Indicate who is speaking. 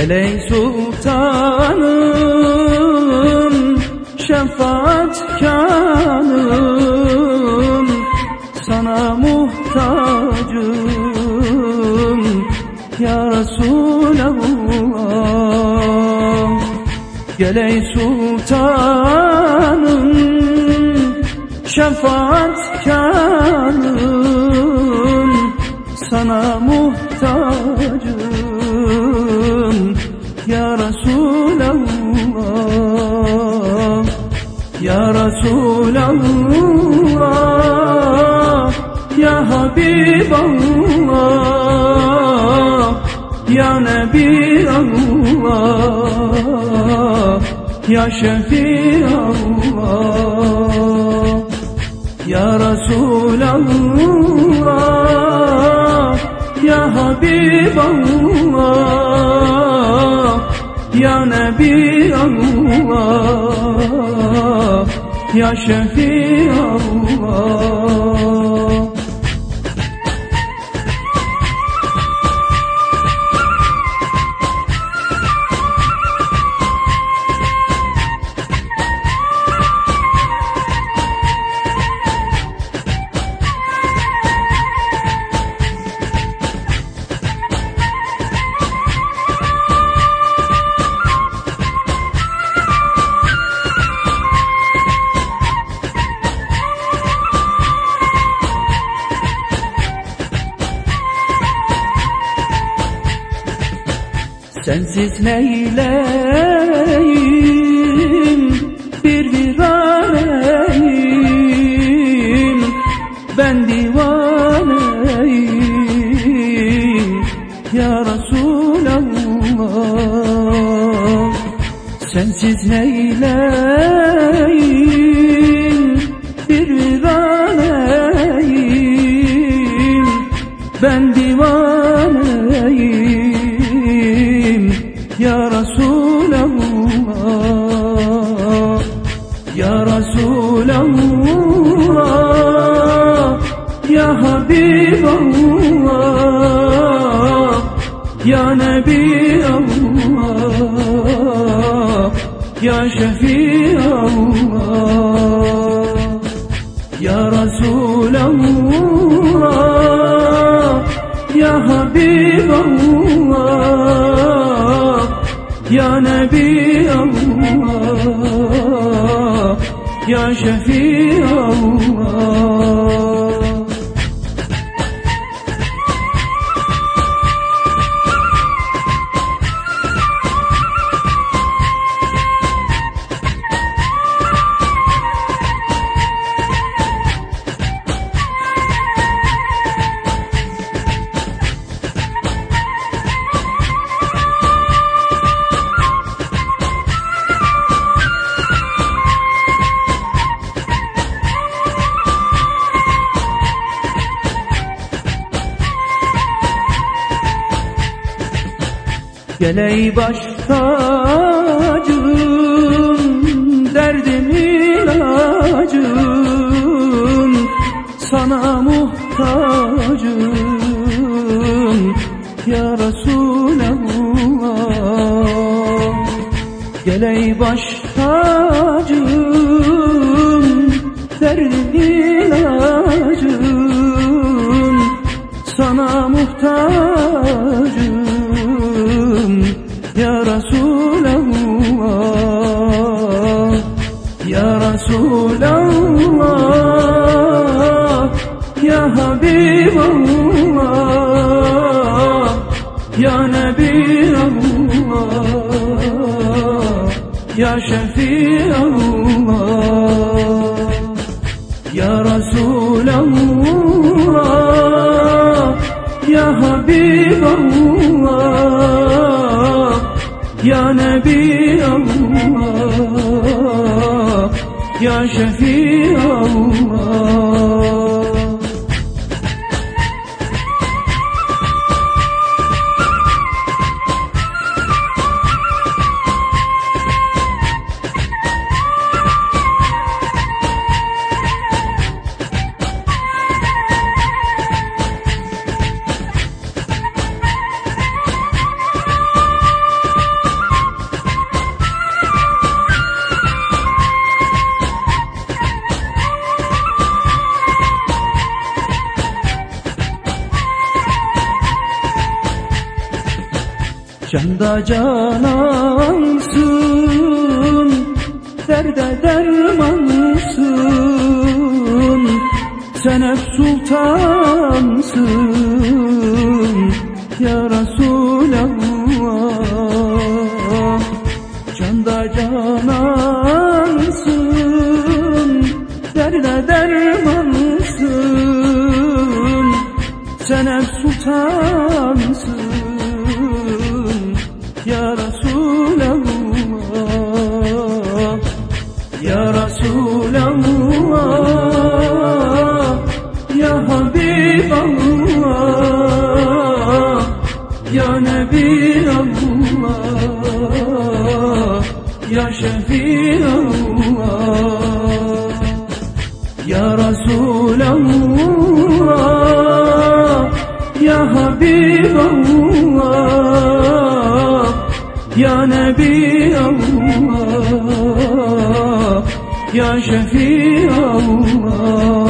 Speaker 1: Gel ey sultanım şefaatkarım Sana muhtacım ya Resulallah. Gel ey sultanım şefaatkarım Resulallah Ya Habiballah Ya Nebiallah Ya Şefiallah Ya Resulallah Ya Habiballah Ya Nebi Allah Ya Şefi Sensiz neyleyim? Bir viraneyim Ben divaneyim. Ya Resulallah. Sensiz neyleyim? Bir viraneyim Ben divaneyim Nebiallah Ya Şefiallah Ya Resulallah Ya Habiballah Ya Nebiallah Ya Şefiallah Gel ey baş tacım derdim ilacım Sana muhtacım ya Resulallah. Gel ey baş tacım derdim ilacım Sana muhtacım Resulallah Ya Habiballah Ya Nebiallah Ya Şefiallah Ya Resulallah Ya Habiballah Ya Nebiallah Ya Şefiallah Canda canansın Derde dermansın. Sen hep sultansın Ya Ya Resulallah Ya Habiballah Ya Nebiallah Ya Şefiallah Ya Resulallah Ya Habiballah Ya Nebiallah Ya Şefiallah